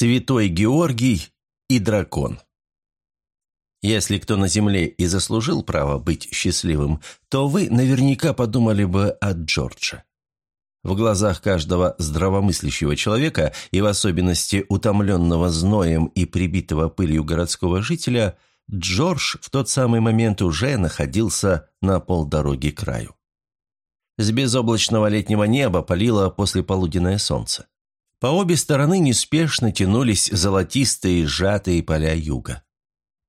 Святой Георгий и дракон. Если кто на земле и заслужил право быть счастливым, то вы наверняка подумали бы о Джордже. В глазах каждого здравомыслящего человека, и в особенности утомленного зноем и прибитого пылью городского жителя, Джордж в тот самый момент уже находился на полдороги к краю. С безоблачного летнего неба палило послеполуденное солнце. По обе стороны неспешно тянулись золотистые сжатые поля юга.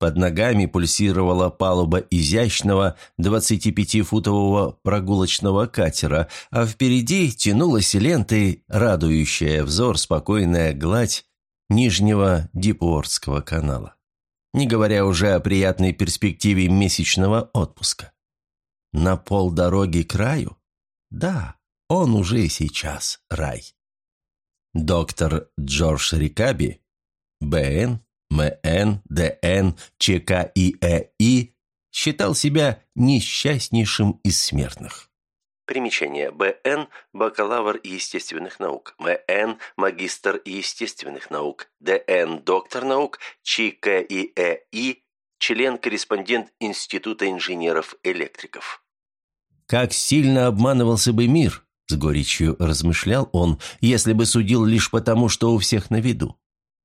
Под ногами пульсировала палуба изящного 25-футового прогулочного катера, а впереди тянулась лентой, радующая взор спокойная гладь Нижнего Дипуордского канала. Не говоря уже о приятной перспективе месячного отпуска. На полдороги к раю? Да, он уже сейчас рай. Доктор Джордж Рикаби, БН, МН, ДН, ЧК и ЭИ, считал себя несчастнейшим из смертных. Примечание. БН – бакалавр естественных наук. МН – магистр естественных наук. ДН – доктор наук. ЧК и ЭИ – член-корреспондент Института инженеров-электриков. Как сильно обманывался бы мир, с горечью размышлял он, если бы судил лишь потому, что у всех на виду.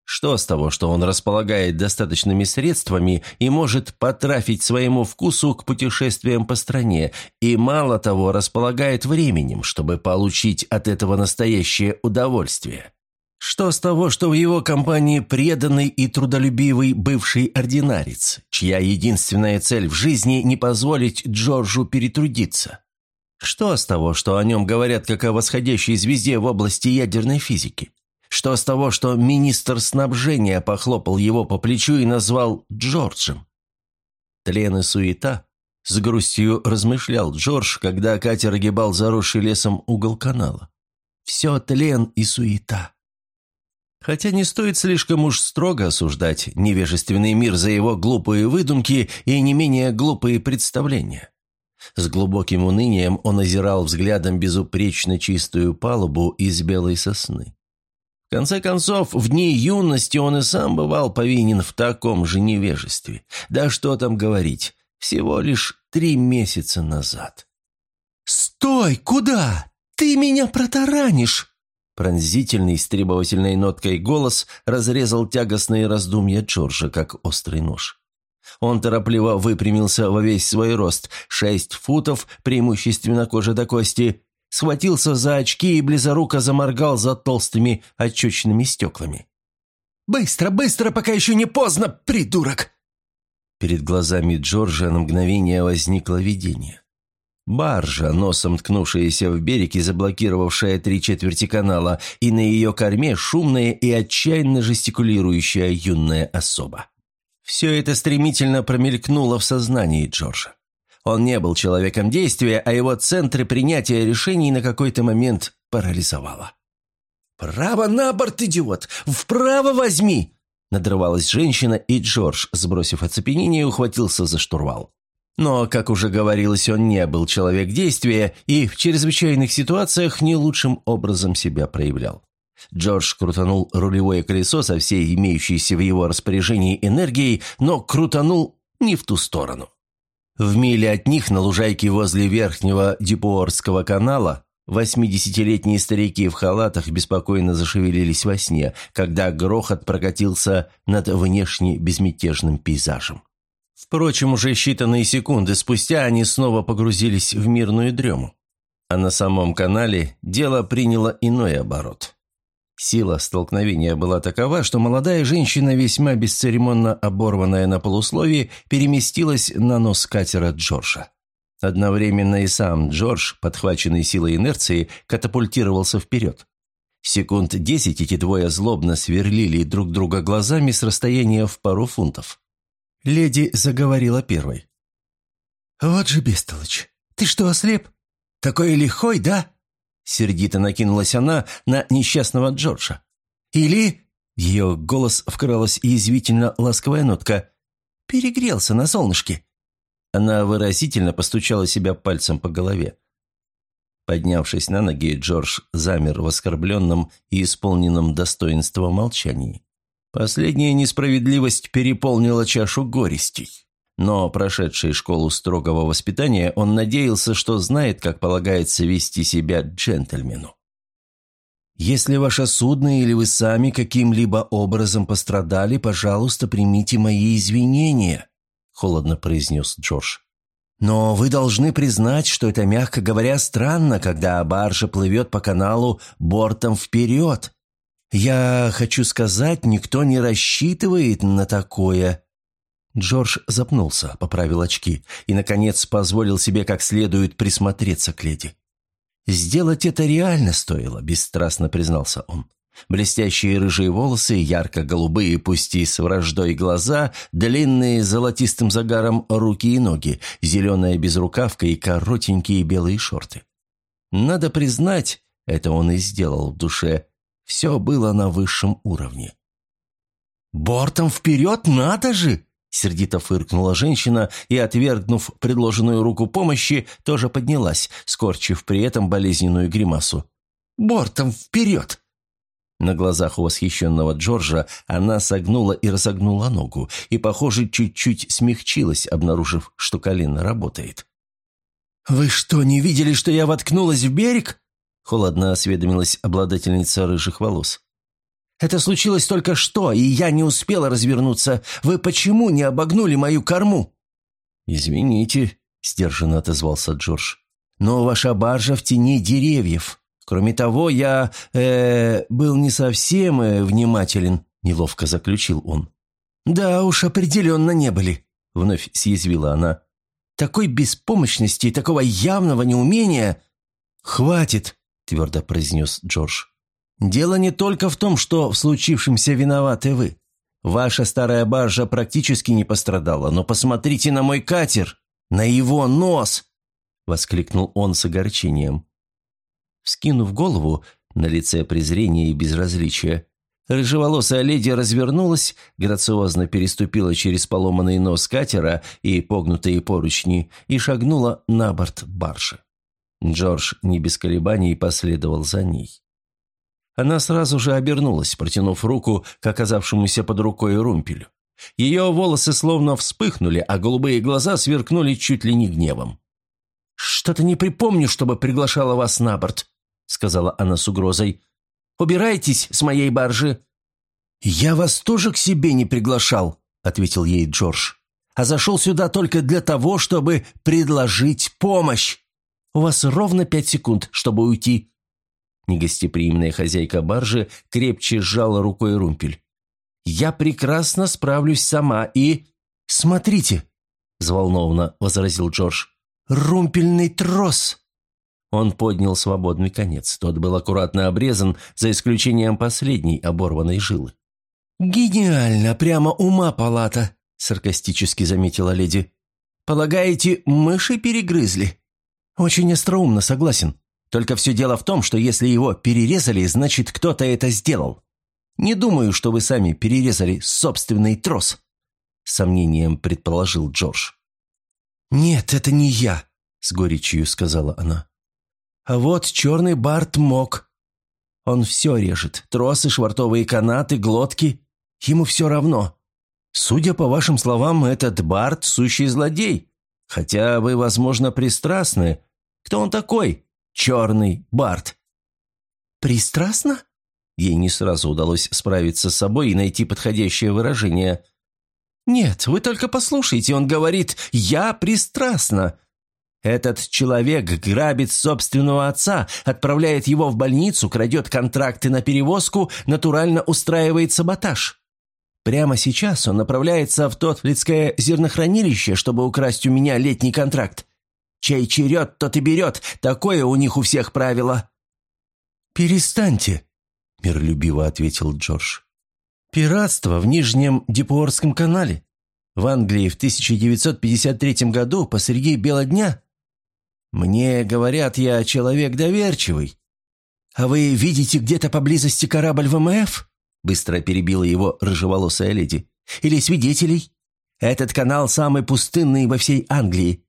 Что с того, что он располагает достаточными средствами и может потрафить своему вкусу к путешествиям по стране, и мало того, располагает временем, чтобы получить от этого настоящее удовольствие? Что с того, что в его компании преданный и трудолюбивый бывший ординарец, чья единственная цель в жизни не позволить Джорджу перетрудиться? Что с того, что о нем говорят как о восходящей звезде в области ядерной физики? Что с того, что министр снабжения похлопал его по плечу и назвал Джорджем? Тлен и суета. С грустью размышлял Джордж, когда катер огибал заросший лесом угол канала. Все тлен и суета. Хотя не стоит слишком уж строго осуждать невежественный мир за его глупые выдумки и не менее глупые представления. С глубоким унынием он озирал взглядом безупречно чистую палубу из белой сосны. В конце концов, в дни юности он и сам бывал повинен в таком же невежестве. Да что там говорить, всего лишь три месяца назад. «Стой! Куда? Ты меня протаранишь!» Пронзительный, с требовательной ноткой голос разрезал тягостные раздумья Джорджа, как острый нож. Он торопливо выпрямился во весь свой рост, шесть футов, преимущественно кожа до кости, схватился за очки и близоруко заморгал за толстыми отчечными стеклами. «Быстро, быстро, пока еще не поздно, придурок!» Перед глазами Джорджа на мгновение возникло видение. Баржа, носом ткнувшаяся в берег и заблокировавшая три четверти канала, и на ее корме шумная и отчаянно жестикулирующая юная особа. Все это стремительно промелькнуло в сознании Джорджа. Он не был человеком действия, а его центры принятия решений на какой-то момент парализовало. «Право на борт, идиот! Вправо возьми!» Надрывалась женщина, и Джордж, сбросив оцепенение, ухватился за штурвал. Но, как уже говорилось, он не был человек действия и в чрезвычайных ситуациях не лучшим образом себя проявлял. Джордж крутанул рулевое колесо со всей имеющейся в его распоряжении энергией, но крутанул не в ту сторону. В миле от них, на лужайке возле верхнего Дипуорского канала, восьмидесятилетние старики в халатах беспокойно зашевелились во сне, когда грохот прокатился над внешне безмятежным пейзажем. Впрочем, уже считанные секунды спустя они снова погрузились в мирную дрему. А на самом канале дело приняло иной оборот. Сила столкновения была такова, что молодая женщина, весьма бесцеремонно оборванная на полусловии, переместилась на нос катера Джорджа. Одновременно и сам Джордж, подхваченный силой инерции, катапультировался вперед. Секунд десять эти двое злобно сверлили друг друга глазами с расстояния в пару фунтов. Леди заговорила первой. «Вот же бестолочь! Ты что, ослеп? Такой лихой, да?» Сердито накинулась она на несчастного Джорджа. «Или...» — ее голос вкралась язвительно ласковая нотка. «Перегрелся на солнышке». Она выразительно постучала себя пальцем по голове. Поднявшись на ноги, Джордж замер в оскорбленном и исполненном достоинства молчании. Последняя несправедливость переполнила чашу горестей. Но, прошедший школу строгого воспитания, он надеялся, что знает, как полагается вести себя джентльмену. «Если ваше судно или вы сами каким-либо образом пострадали, пожалуйста, примите мои извинения», – холодно произнес Джордж. «Но вы должны признать, что это, мягко говоря, странно, когда баржа плывет по каналу бортом вперед. «Я хочу сказать, никто не рассчитывает на такое». Джордж запнулся, поправил очки и, наконец, позволил себе как следует присмотреться к леди. «Сделать это реально стоило», – бесстрастно признался он. Блестящие рыжие волосы, ярко-голубые, пусть и с враждой глаза, длинные золотистым загаром руки и ноги, зеленая безрукавка и коротенькие белые шорты. Надо признать, это он и сделал в душе, все было на высшем уровне. «Бортом вперед, надо же!» Сердито фыркнула женщина и, отвергнув предложенную руку помощи, тоже поднялась, скорчив при этом болезненную гримасу. «Бортом вперед!» На глазах у восхищенного Джорджа она согнула и разогнула ногу, и, похоже, чуть-чуть смягчилась, обнаружив, что колено работает. «Вы что, не видели, что я воткнулась в берег?» Холодно осведомилась обладательница рыжих волос. «Это случилось только что, и я не успела развернуться. Вы почему не обогнули мою корму?» «Извините», — сдержанно отозвался Джордж. «Но ваша баржа в тени деревьев. Кроме того, я... э был не совсем э, внимателен», — неловко заключил он. «Да уж, определенно не были», — вновь съязвила она. «Такой беспомощности и такого явного неумения...» «Хватит», – твердо произнес Джордж. «Дело не только в том, что в случившемся виноваты вы. Ваша старая баржа практически не пострадала, но посмотрите на мой катер, на его нос!» – воскликнул он с огорчением. Вскинув голову, на лице презрение и безразличие, рыжеволосая леди развернулась, грациозно переступила через поломанный нос катера и погнутые поручни и шагнула на борт баржи. Джордж не без колебаний последовал за ней. Она сразу же обернулась, протянув руку к оказавшемуся под рукой румпелю. Ее волосы словно вспыхнули, а голубые глаза сверкнули чуть ли не гневом. «Что-то не припомню, чтобы приглашала вас на борт», — сказала она с угрозой. «Убирайтесь с моей баржи». «Я вас тоже к себе не приглашал», — ответил ей Джордж. «А зашел сюда только для того, чтобы предложить помощь». У вас ровно пять секунд, чтобы уйти». Негостеприимная хозяйка баржи крепче сжала рукой румпель. «Я прекрасно справлюсь сама и...» «Смотрите!» – взволнованно возразил Джордж. «Румпельный трос!» Он поднял свободный конец. Тот был аккуратно обрезан, за исключением последней оборванной жилы. «Гениально! Прямо ума палата!» – саркастически заметила леди. «Полагаете, мыши перегрызли?» «Очень остроумно, согласен. Только все дело в том, что если его перерезали, значит, кто-то это сделал. Не думаю, что вы сами перерезали собственный трос», — сомнением предположил Джордж. «Нет, это не я», — с горечью сказала она. «А вот черный Барт мог. Он все режет. Тросы, швартовые канаты, глотки. Ему все равно. Судя по вашим словам, этот Барт – сущий злодей. Хотя вы, возможно, пристрастны. Кто он такой? Черный Барт». «Пристрастно?» Ей не сразу удалось справиться с собой и найти подходящее выражение. «Нет, вы только послушайте, он говорит «я пристрастно». Этот человек грабит собственного отца, отправляет его в больницу, крадет контракты на перевозку, натурально устраивает саботаж. Прямо сейчас он направляется в тот Тотлицкое зернохранилище, чтобы украсть у меня летний контракт. Чей черед, тот и берет. Такое у них у всех правило». «Перестаньте», — миролюбиво ответил Джордж. «Пиратство в Нижнем Депуорском канале. В Англии в 1953 году посреди бела дня. Мне говорят, я человек доверчивый. А вы видите где-то поблизости корабль ВМФ?» Быстро перебила его рыжеволосая леди. «Или свидетелей? Этот канал самый пустынный во всей Англии».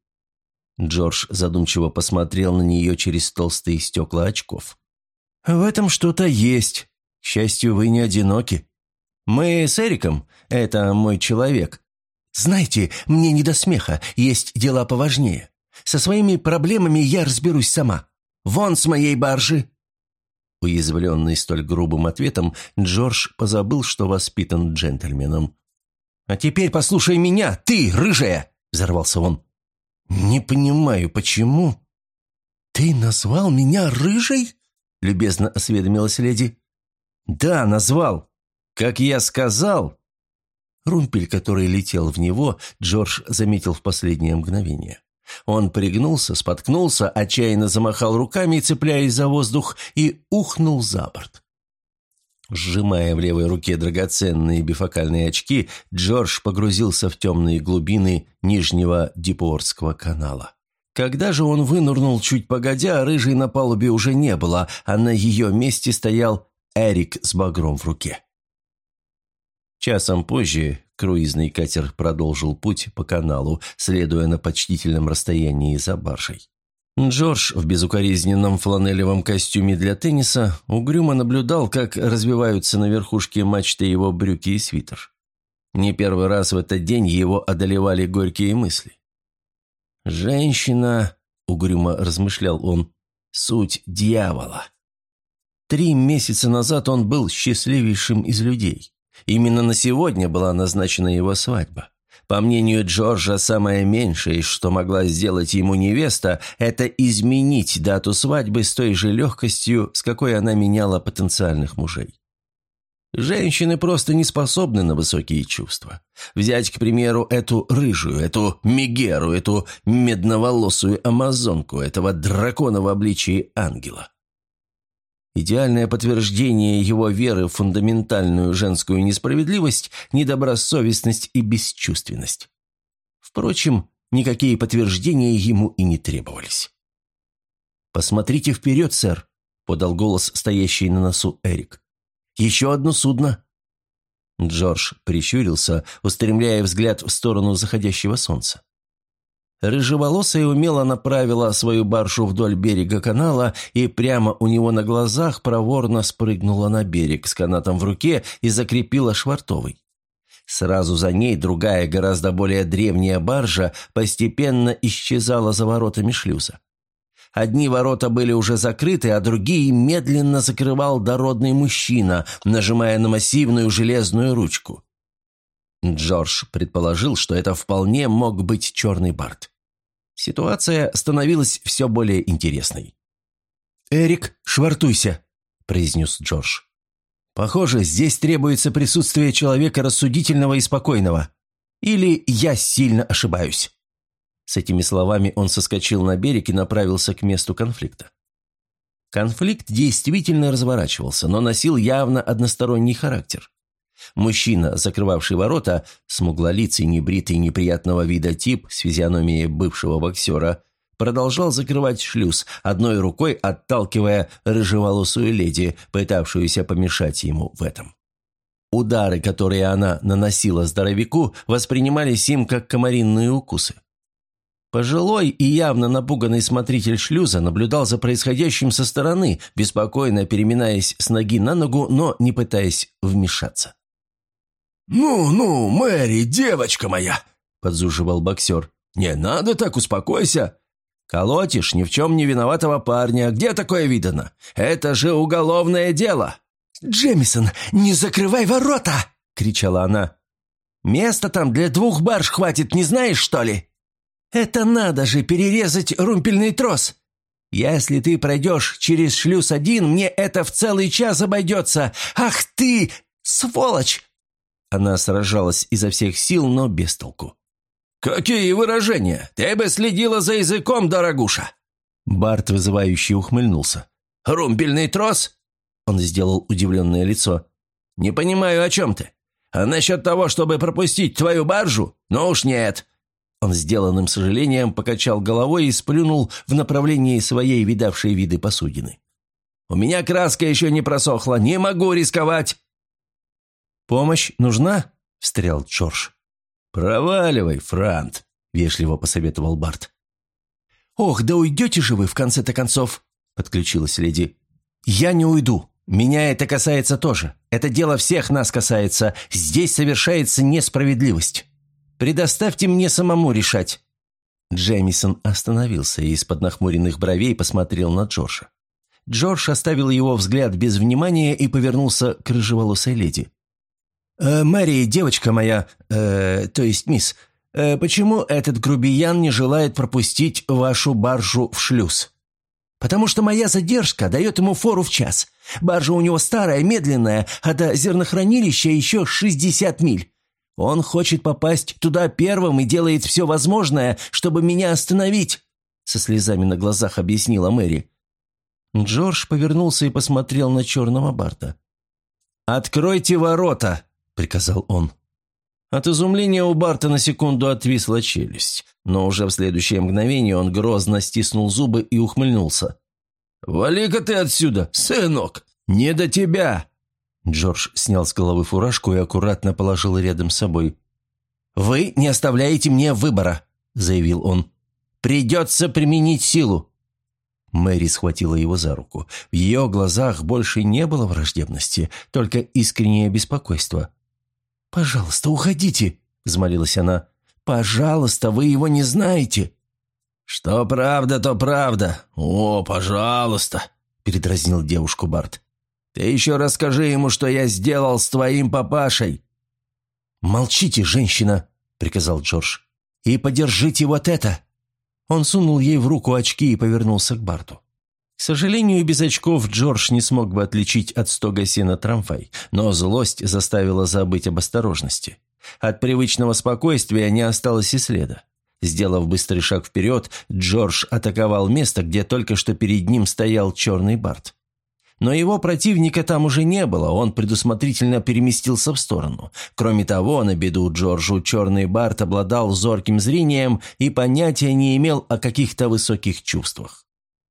Джордж задумчиво посмотрел на нее через толстые стекла очков. «В этом что-то есть. К счастью, вы не одиноки. Мы с Эриком, это мой человек. Знаете, мне не до смеха, есть дела поважнее. Со своими проблемами я разберусь сама. Вон с моей баржи!» Уязвленный столь грубым ответом, Джордж позабыл, что воспитан джентльменом. «А теперь послушай меня, ты, рыжая!» – взорвался он. «Не понимаю, почему...» «Ты назвал меня рыжей?» – любезно осведомилась леди. «Да, назвал. Как я сказал...» Румпель, который летел в него, Джордж заметил в последнее мгновение. Он пригнулся, споткнулся, отчаянно замахал руками, цепляясь за воздух, и ухнул за борт. Сжимая в левой руке драгоценные бифокальные очки, Джордж погрузился в темные глубины Нижнего Дипуорского канала. Когда же он вынырнул чуть погодя, рыжей на палубе уже не было, а на ее месте стоял Эрик с багром в руке. Часом позже круизный катер продолжил путь по каналу, следуя на почтительном расстоянии за баржей. Джордж в безукоризненном фланелевом костюме для тенниса угрюмо наблюдал, как развиваются на верхушке мачты его брюки и свитер. Не первый раз в этот день его одолевали горькие мысли. «Женщина», — угрюмо размышлял он, — «суть дьявола». Три месяца назад он был счастливейшим из людей. Именно на сегодня была назначена его свадьба. По мнению Джорджа, самое меньшее, что могла сделать ему невеста, это изменить дату свадьбы с той же легкостью, с какой она меняла потенциальных мужей. Женщины просто не способны на высокие чувства. Взять, к примеру, эту рыжую, эту мегеру, эту медноволосую амазонку, этого дракона в обличии ангела. Идеальное подтверждение его веры в фундаментальную женскую несправедливость, недобросовестность и бесчувственность. Впрочем, никакие подтверждения ему и не требовались. «Посмотрите вперед, сэр», — подал голос стоящий на носу Эрик. «Еще одно судно». Джордж прищурился, устремляя взгляд в сторону заходящего солнца. Рыжеволосая умело направила свою баржу вдоль берега канала и прямо у него на глазах проворно спрыгнула на берег с канатом в руке и закрепила швартовый. Сразу за ней другая, гораздо более древняя баржа постепенно исчезала за воротами шлюза. Одни ворота были уже закрыты, а другие медленно закрывал дородный мужчина, нажимая на массивную железную ручку. Джордж предположил, что это вполне мог быть черный Барт. Ситуация становилась все более интересной. «Эрик, швартуйся», – произнес Джордж. «Похоже, здесь требуется присутствие человека рассудительного и спокойного. Или я сильно ошибаюсь». С этими словами он соскочил на берег и направился к месту конфликта. Конфликт действительно разворачивался, но носил явно односторонний характер. Мужчина, закрывавший ворота, смуглолицый, небритый, неприятного вида тип с физиономией бывшего боксера, продолжал закрывать шлюз, одной рукой отталкивая рыжеволосую леди, пытавшуюся помешать ему в этом. Удары, которые она наносила здоровяку, воспринимались им как комаринные укусы. Пожилой и явно напуганный смотритель шлюза наблюдал за происходящим со стороны, беспокойно переминаясь с ноги на ногу, но не пытаясь вмешаться. «Ну-ну, Мэри, девочка моя!» – подзуживал боксер. «Не надо так, успокойся!» «Колотишь ни в чем не виноватого парня. Где такое видано? Это же уголовное дело!» «Джемисон, не закрывай ворота!» – кричала она. «Места там для двух барж хватит, не знаешь, что ли?» «Это надо же перерезать румпельный трос!» «Если ты пройдешь через шлюз один, мне это в целый час обойдется! Ах ты, сволочь!» Она сражалась изо всех сил, но без толку. «Какие выражения! Ты бы следила за языком, дорогуша!» Барт вызывающе ухмыльнулся. «Румпельный трос?» Он сделал удивленное лицо. «Не понимаю, о чем ты. А насчет того, чтобы пропустить твою баржу? Ну уж нет!» Он сделанным сожалением покачал головой и сплюнул в направлении своей видавшей виды посудины. «У меня краска еще не просохла, не могу рисковать!» «Помощь нужна?» – встрял Джордж. «Проваливай, Франт», – вежливо посоветовал Барт. «Ох, да уйдете же вы в конце-то концов!» – подключилась леди. «Я не уйду», Меня это касается тоже. Это дело всех нас касается. Здесь совершается несправедливость. Предоставьте мне самому решать». Джемисон остановился и из-под нахмуренных бровей посмотрел на Джорджа. Джордж оставил его взгляд без внимания и повернулся к рыжеволосой леди. «Э, «Мэри, девочка моя, э, то есть мисс, э, почему этот грубиян не желает пропустить вашу баржу в шлюз?» «Потому что моя задержка дает ему фору в час. Баржа у него старая, медленная, а до зернохранилища еще шестьдесят миль. Он хочет попасть туда первым и делает все возможное, чтобы меня остановить», со слезами на глазах объяснила Мэри. Джордж повернулся и посмотрел на черного Барта. «Откройте ворота!» – приказал он. От изумления у Барта на секунду отвисла челюсть, но уже в следующее мгновение он грозно стиснул зубы и ухмыльнулся. «Вали-ка ты отсюда, сынок! Не до тебя!» Джордж снял с головы фуражку и аккуратно положил рядом с собой. «Вы не оставляете мне выбора», – заявил он. «Придется применить силу». Мэри схватила его за руку. В ее глазах больше не было враждебности, только искреннее беспокойство. «Пожалуйста, уходите», – взмолилась она. «Пожалуйста, вы его не знаете». «Что правда, то правда. О, пожалуйста», – передразнил девушку Барт. «Ты еще расскажи ему, что я сделал с твоим папашей». «Молчите, женщина», – приказал Джордж. «И подержите вот это». Он сунул ей в руку очки и повернулся к Барту. К сожалению, без очков Джордж не смог бы отличить от стога сена трамвай, но злость заставила забыть об осторожности. От привычного спокойствия не осталось и следа. Сделав быстрый шаг вперед, Джордж атаковал место, где только что перед ним стоял черный Барт. Но его противника там уже не было, он предусмотрительно переместился в сторону. Кроме того, на беду Джорджу черный Барт обладал зорким зрением и понятия не имел о каких-то высоких чувствах.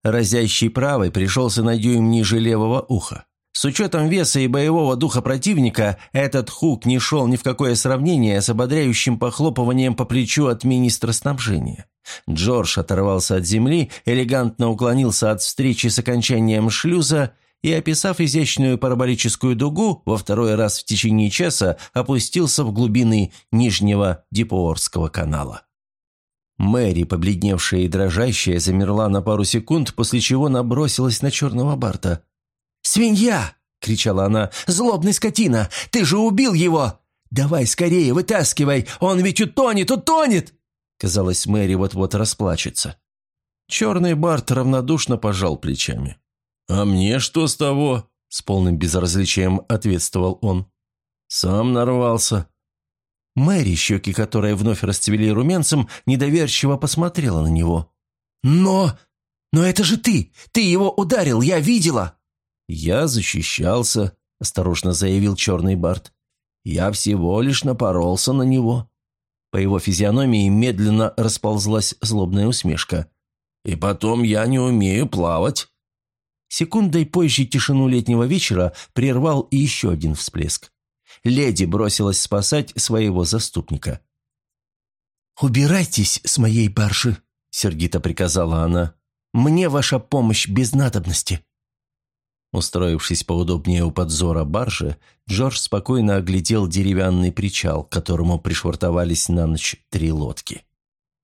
Разящий правый пришелся на дюйм ниже левого уха. С учетом веса и боевого духа противника, этот хук не шел ни в какое сравнение с ободряющим похлопыванием по плечу от министра снабжения. Джордж оторвался от земли, элегантно уклонился от встречи с окончанием шлюза и, описав изящную параболическую дугу, во второй раз в течение часа опустился в глубины Нижнего Дипоорского канала. Мэри, побледневшая и дрожащая, замерла на пару секунд, после чего набросилась на черного Барта. «Свинья!» — кричала она. «Злобный скотина! Ты же убил его! Давай скорее, вытаскивай! Он ведь утонет, утонет!» Казалось, Мэри вот-вот расплачется. Черный Барт равнодушно пожал плечами. «А мне что с того?» — с полным безразличием ответствовал он. «Сам нарвался. Мэри, щеки которой вновь расцвели румянцем, недоверчиво посмотрела на него. «Но... но это же ты! Ты его ударил, я видела!» «Я защищался», — осторожно заявил черный Барт. «Я всего лишь напоролся на него». По его физиономии медленно расползлась злобная усмешка. «И потом я не умею плавать». Секундой позже тишину летнего вечера прервал еще один всплеск леди бросилась спасать своего заступника. «Убирайтесь с моей баржи», — сердито приказала она. «Мне ваша помощь без надобности». Устроившись поудобнее у подзора баржи, Джордж спокойно оглядел деревянный причал, к которому пришвартовались на ночь три лодки.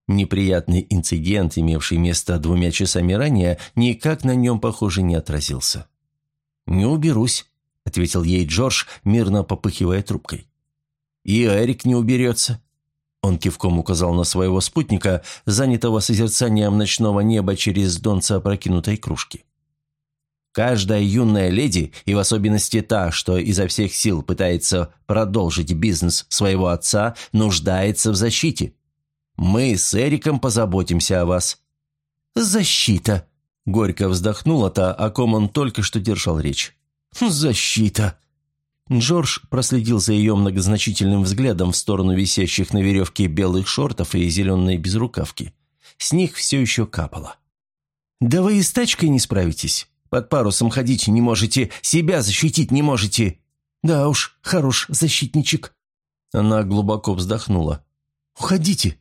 Неприятный инцидент, имевший место двумя часами ранее, никак на нем, похоже, не отразился. «Не уберусь», – ответил ей Джордж, мирно попыхивая трубкой. «И Эрик не уберется». Он кивком указал на своего спутника, занятого созерцанием ночного неба через донца опрокинутой кружки. Каждая юная леди, и в особенности та, что изо всех сил пытается продолжить бизнес своего отца, нуждается в защите. Мы с Эриком позаботимся о вас». «Защита!» – горько вздохнула та, о ком он только что держал речь. «Защита!» Джордж проследил за ее многозначительным взглядом в сторону висящих на веревке белых шортов и зеленой безрукавки. С них все еще капало. «Да вы и с тачкой не справитесь. Под парусом ходить не можете, себя защитить не можете. Да уж, хорош защитничек». Она глубоко вздохнула. «Уходите».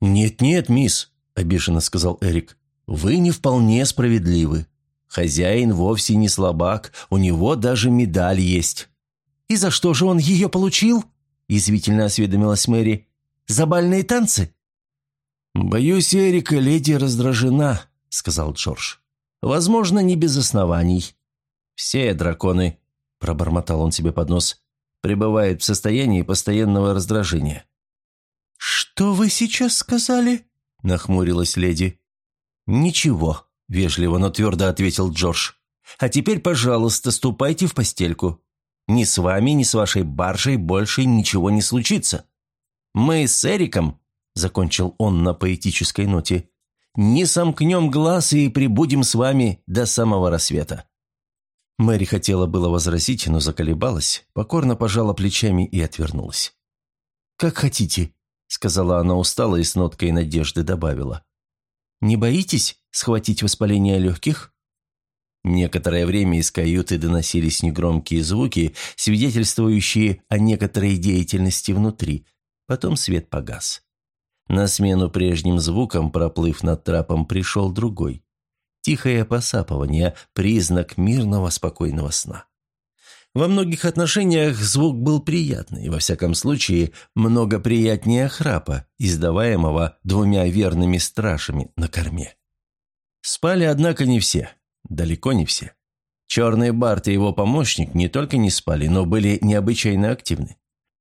«Нет-нет, мисс», — обиженно сказал Эрик. «Вы не вполне справедливы. Хозяин вовсе не слабак, у него даже медаль есть». «И за что же он ее получил?» – язвительно осведомилась Мэри. «За бальные танцы?» «Боюсь, Эрика, леди раздражена», – сказал Джордж. «Возможно, не без оснований. Все драконы», – пробормотал он себе под нос, – «пребывают в состоянии постоянного раздражения». «Что вы сейчас сказали?» – нахмурилась леди. «Ничего», – вежливо, но твердо ответил Джордж. «А теперь, пожалуйста, ступайте в постельку. Ни с вами, ни с вашей баржей больше ничего не случится. Мы с Эриком – закончил он на поэтической ноте, – «не сомкнем глаз и прибудем с вами до самого рассвета». Мэри хотела было возразить, но заколебалась, покорно пожала плечами и отвернулась. «Как хотите», – сказала она устало и с ноткой надежды добавила. «Не боитесь схватить воспаление легких?» Некоторое время из каюты доносились негромкие звуки, свидетельствующие о некоторой деятельности внутри. Потом свет погас. На смену прежним звукам, проплыв над трапом, пришел другой. Тихое посапывание – признак мирного, спокойного сна. Во многих отношениях звук был приятный, во всяком случае, много приятнее храпа, издаваемого двумя верными стражами на корме. Спали, однако, не все. Далеко не все. Черный Барт и его помощник не только не спали, но были необычайно активны.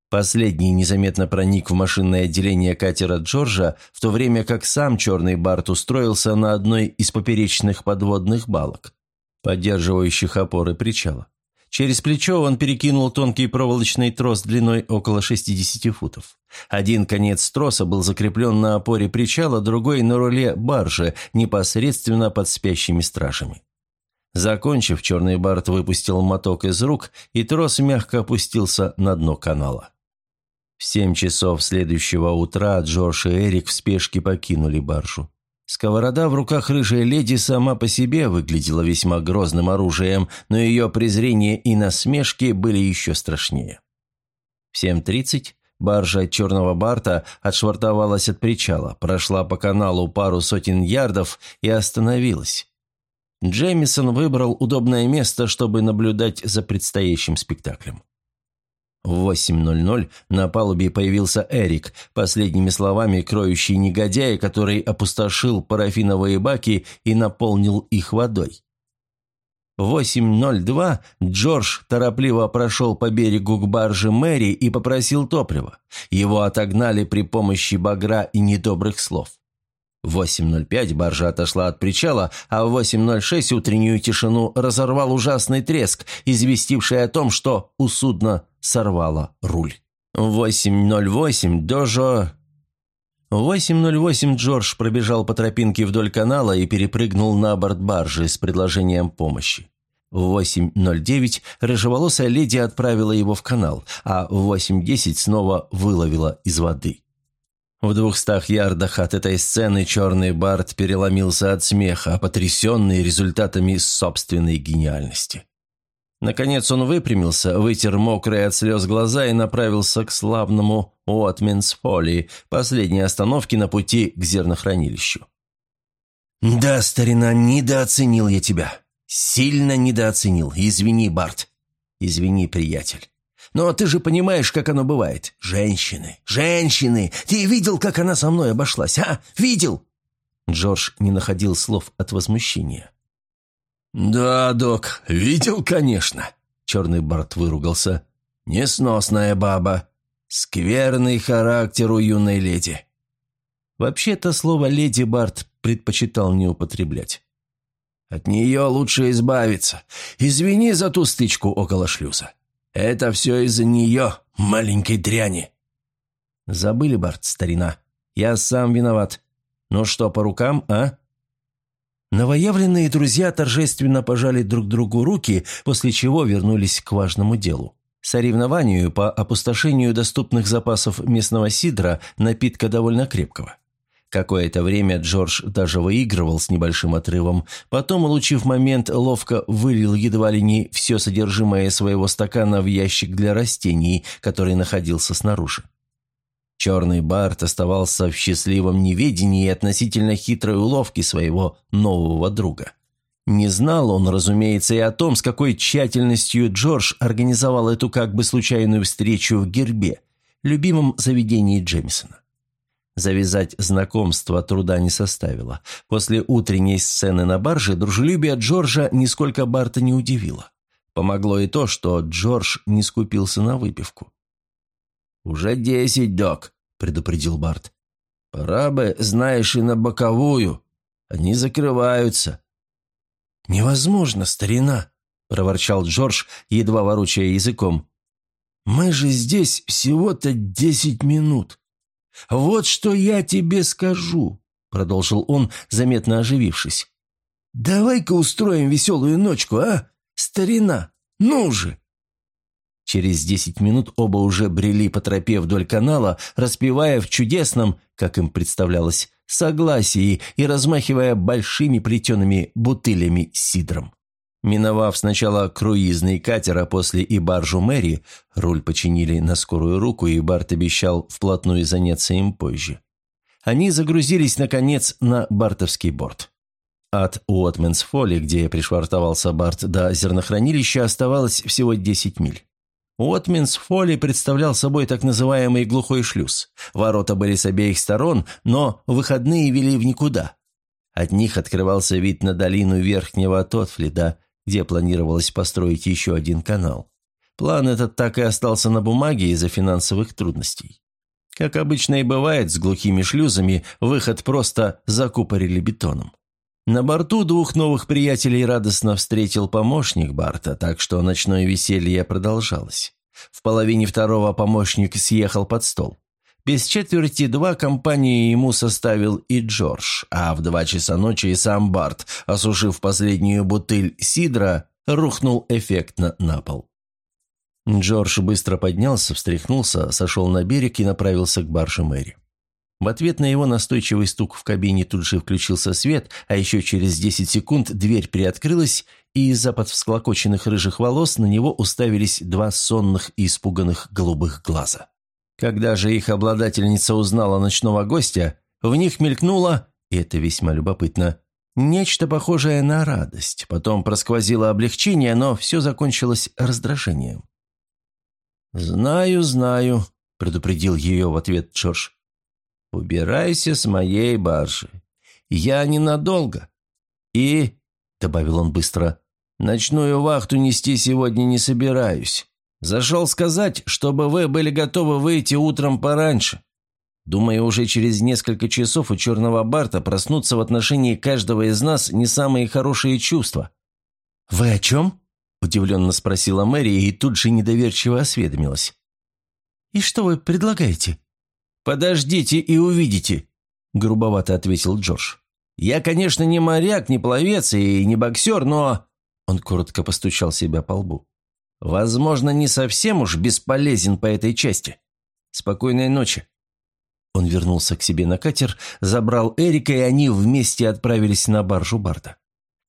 Последний незаметно проник в машинное отделение катера Джорджа, в то время как сам черный Барт устроился на одной из поперечных подводных балок, поддерживающих опоры причала. Через плечо он перекинул тонкий проволочный трос длиной около 60 футов. Один конец троса был закреплен на опоре причала, другой – на руле баржи, непосредственно под спящими стражами. Закончив, черный барт выпустил моток из рук, и трос мягко опустился на дно канала. В семь часов следующего утра Джордж и Эрик в спешке покинули баржу. Сковорода в руках рыжей леди сама по себе выглядела весьма грозным оружием, но ее презрение и насмешки были еще страшнее. В 7.30 баржа черного барта отшвартовалась от причала, прошла по каналу пару сотен ярдов и остановилась. Джеймисон выбрал удобное место, чтобы наблюдать за предстоящим спектаклем. В 8.00 на палубе появился Эрик, последними словами кроющий негодяя, который опустошил парафиновые баки и наполнил их водой. В 8.02 Джордж торопливо прошел по берегу к барже Мэри и попросил топлива. Его отогнали при помощи багра и недобрых слов. В 8.05 баржа отошла от причала, а в 8.06 утреннюю тишину разорвал ужасный треск, известивший о том, что у судна сорвало руль. В 8.08 Дожо... В 8.08 Джордж пробежал по тропинке вдоль канала и перепрыгнул на борт баржи с предложением помощи. В 8.09 рыжеволосая леди отправила его в канал, а в 8.10 снова выловила из воды. В двухстах ярдах от этой сцены черный Барт переломился от смеха, потрясенный результатами собственной гениальности. Наконец он выпрямился, вытер мокрые от слез глаза и направился к славному Уотминс-Фолли, последней остановке на пути к зернохранилищу. «Да, старина, недооценил я тебя. Сильно недооценил. Извини, Барт. Извини, приятель. Но ты же понимаешь, как оно бывает. Женщины, женщины! Ты видел, как она со мной обошлась, а? Видел?» Джордж не находил слов от возмущения. «Да, док, видел, конечно», — черный Барт выругался. «Несносная баба. Скверный характер у юной леди». Вообще-то слово «леди» Барт предпочитал не употреблять. «От нее лучше избавиться. Извини за ту стычку около шлюза. Это все из-за нее, маленькой дряни». «Забыли, Барт, старина. Я сам виноват. Ну что, по рукам, а?» Новоявленные друзья торжественно пожали друг другу руки, после чего вернулись к важному делу. Соревнованию по опустошению доступных запасов местного сидра, напитка довольно крепкого. Какое-то время Джордж даже выигрывал с небольшим отрывом, потом, улучив момент, ловко вылил едва ли не все содержимое своего стакана в ящик для растений, который находился снаружи. Черный Барт оставался в счастливом неведении относительно хитрой уловки своего нового друга. Не знал он, разумеется, и о том, с какой тщательностью Джордж организовал эту как бы случайную встречу в Гербе, любимом заведении Джемисона. Завязать знакомство труда не составило. После утренней сцены на барже дружелюбие Джорджа нисколько Барта не удивило. Помогло и то, что Джордж не скупился на выпивку. «Уже десять, док», — предупредил Барт. «Пора бы, знаешь, и на боковую. Они закрываются». «Невозможно, старина», — проворчал Джордж, едва ворочая языком. «Мы же здесь всего-то десять минут». «Вот что я тебе скажу», — продолжил он, заметно оживившись. «Давай-ка устроим веселую ночку, а, старина? Ну же!» Через десять минут оба уже брели по тропе вдоль канала, распевая в чудесном, как им представлялось, согласии и размахивая большими плетеными бутылями сидром. Миновав сначала круизный катер, а после и баржу Мэри, руль починили на скорую руку, и Барт обещал вплотную заняться им позже. Они загрузились, наконец, на бартовский борт. От Уотменс-Фолли, где пришвартовался Барт, до зернохранилища оставалось всего 10 миль. Уотменс-Фолли представлял собой так называемый глухой шлюз. Ворота были с обеих сторон, но выходные вели в никуда. От них открывался вид на долину Верхнего Тотфлида, где планировалось построить еще один канал. План этот так и остался на бумаге из-за финансовых трудностей. Как обычно и бывает с глухими шлюзами, выход просто закупорили бетоном. На борту двух новых приятелей радостно встретил помощник Барта, так что ночное веселье продолжалось. В половине второго помощник съехал под стол. Без четверти два компании ему составил и Джордж, а в два часа ночи и сам Барт, осушив последнюю бутыль сидра, рухнул эффектно на пол. Джордж быстро поднялся, встряхнулся, сошел на берег и направился к барже Мэри. В ответ на его настойчивый стук в кабине тут же включился свет, а еще через 10 секунд дверь приоткрылась, и из-за под всклокоченных рыжих волос на него уставились два сонных и испуганных голубых глаза. Когда же их обладательница узнала ночного гостя, в них мелькнуло, и это весьма любопытно, нечто похожее на радость. Потом просквозило облегчение, но все закончилось раздражением. «Знаю, знаю», — предупредил ее в ответ Джордж. «Убирайся с моей баржи. Я ненадолго. И, — добавил он быстро, — ночную вахту нести сегодня не собираюсь. Зашел сказать, чтобы вы были готовы выйти утром пораньше. Думаю, уже через несколько часов у Черного Барта проснутся в отношении каждого из нас не самые хорошие чувства». «Вы о чем?» – удивленно спросила Мэри и тут же недоверчиво осведомилась. «И что вы предлагаете?» «Подождите и увидите», – грубовато ответил Джордж. «Я, конечно, не моряк, не пловец и не боксер, но...» Он коротко постучал себя по лбу. Возможно, не совсем уж бесполезен по этой части. Спокойной ночи». Он вернулся к себе на катер, забрал Эрика, и они вместе отправились на баржу Барта.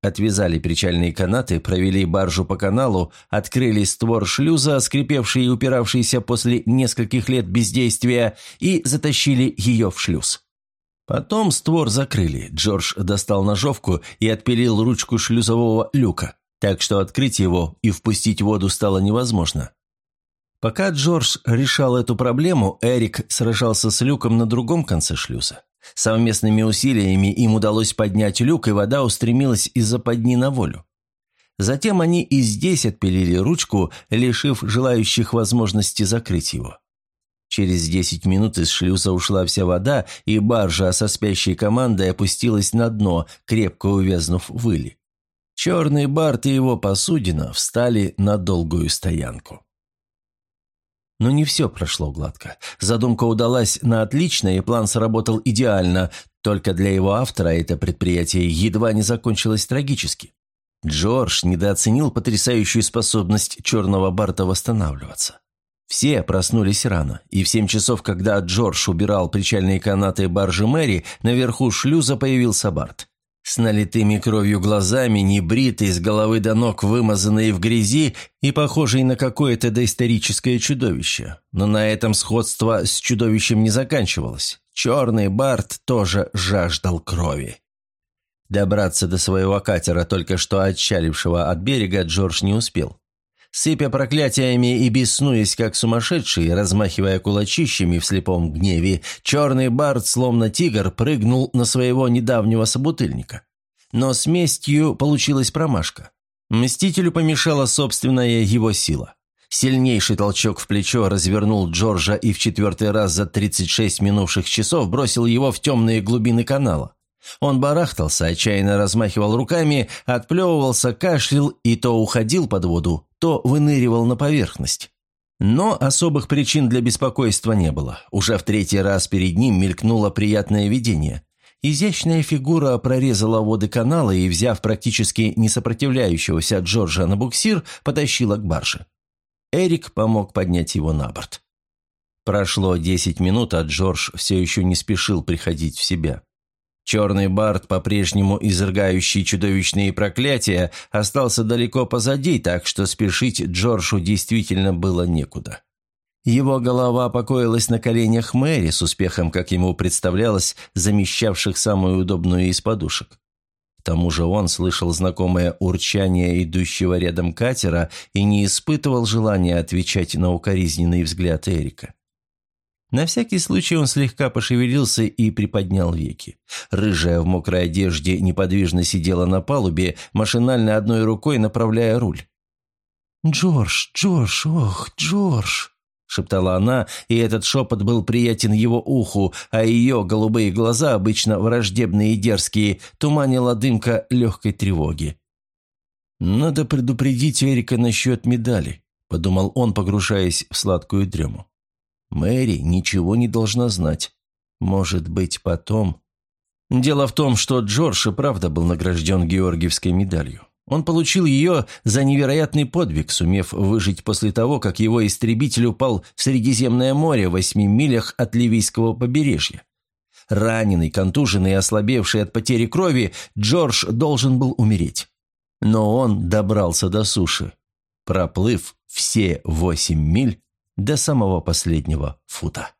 Отвязали причальные канаты, провели баржу по каналу, открыли створ шлюза, скрипевший и упиравшийся после нескольких лет бездействия, и затащили ее в шлюз. Потом створ закрыли. Джордж достал ножовку и отпилил ручку шлюзового люка так что открыть его и впустить воду стало невозможно. Пока Джордж решал эту проблему, Эрик сражался с люком на другом конце шлюза. Совместными усилиями им удалось поднять люк, и вода устремилась из-за подни на волю. Затем они и здесь отпилили ручку, лишив желающих возможности закрыть его. Через десять минут из шлюза ушла вся вода, и баржа со спящей командой опустилась на дно, крепко увязнув в иле. Черный Барт и его посудина встали на долгую стоянку. Но не все прошло гладко. Задумка удалась на отлично, и план сработал идеально, только для его автора это предприятие едва не закончилось трагически. Джордж недооценил потрясающую способность черного Барта восстанавливаться. Все проснулись рано, и в семь часов, когда Джордж убирал причальные канаты баржи Мэри, наверху шлюза появился Барт. С налитыми кровью глазами, небритый, с головы до ног вымазанный в грязи и похожий на какое-то доисторическое чудовище. Но на этом сходство с чудовищем не заканчивалось. Черный Барт тоже жаждал крови. Добраться до своего катера, только что отчалившего от берега, Джордж не успел. Сыпя проклятиями и беснуясь, как сумасшедший, размахивая кулачищами в слепом гневе, черный бард, словно тигр, прыгнул на своего недавнего собутыльника. Но с местью получилась промашка. Мстителю помешала собственная его сила. Сильнейший толчок в плечо развернул Джорджа и в четвертый раз за 36 минувших часов бросил его в темные глубины канала. Он барахтался, отчаянно размахивал руками, отплевывался, кашлял и то уходил под воду, то выныривал на поверхность. Но особых причин для беспокойства не было. Уже в третий раз перед ним мелькнуло приятное видение. Изящная фигура прорезала воды канала и, взяв практически несопротивляющегося Джорджа на буксир, потащила к барже. Эрик помог поднять его на борт. Прошло десять минут, а Джордж все еще не спешил приходить в себя. Черный Барт, по-прежнему изрыгающий чудовищные проклятия, остался далеко позади, так что спешить Джорджу действительно было некуда. Его голова покоилась на коленях Мэри, с успехом, как ему представлялось, замещавших самую удобную из подушек. К тому же он слышал знакомое урчание идущего рядом катера и не испытывал желания отвечать на укоризненный взгляд Эрика. На всякий случай он слегка пошевелился и приподнял веки. Рыжая в мокрой одежде неподвижно сидела на палубе, машинально одной рукой направляя руль. «Джордж, Джордж, ох, Джордж!» – шептала она, и этот шепот был приятен его уху, а ее голубые глаза, обычно враждебные и дерзкие, туманила дымка легкой тревоги. «Надо предупредить Эрика насчет медали», – подумал он, погружаясь в сладкую дрему. Мэри ничего не должна знать. Может быть, потом... Дело в том, что Джордж и правда был награжден Георгиевской медалью. Он получил ее за невероятный подвиг, сумев выжить после того, как его истребитель упал в Средиземное море в восьми милях от Ливийского побережья. Раненый, контуженный и ослабевший от потери крови, Джордж должен был умереть. Но он добрался до суши, проплыв все восемь миль до самого последнего фута.